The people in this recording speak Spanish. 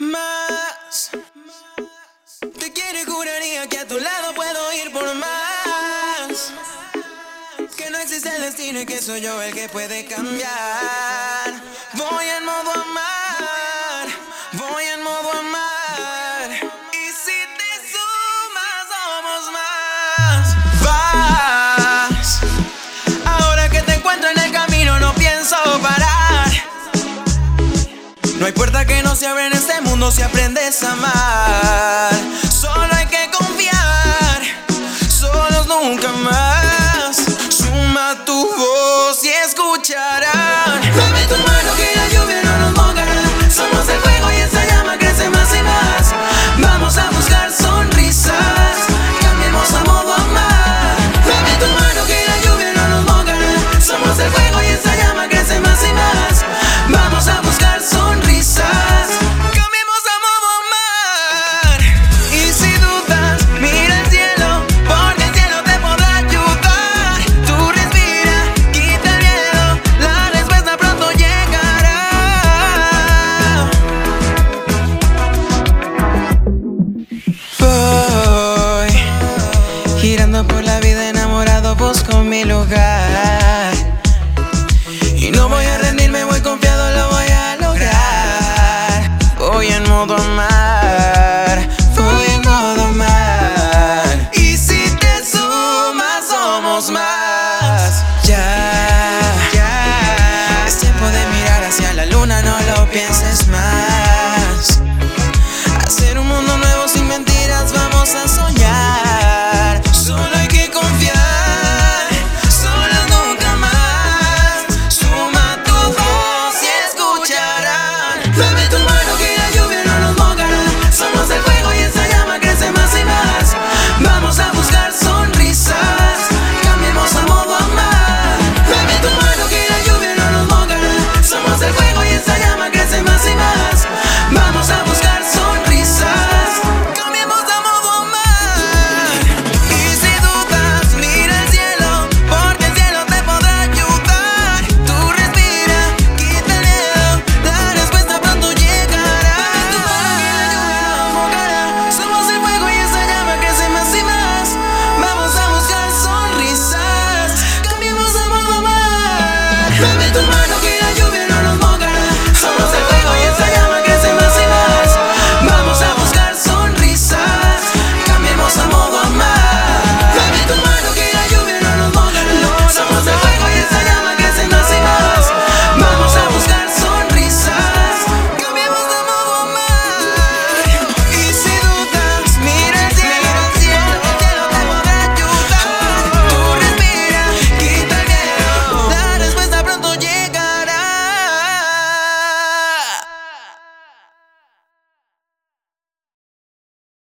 Más. Te quiero quiere juraría que a tu lado puedo ir por más. Que no existe el destino y que soy yo el que puede cambiar. hay puerta que no se abre en este mundo si aprendes a amar. Solo hay que confiar, solos nunca más. Suma tu voz y escucharás. por la vida enamorado, busco mi lugar.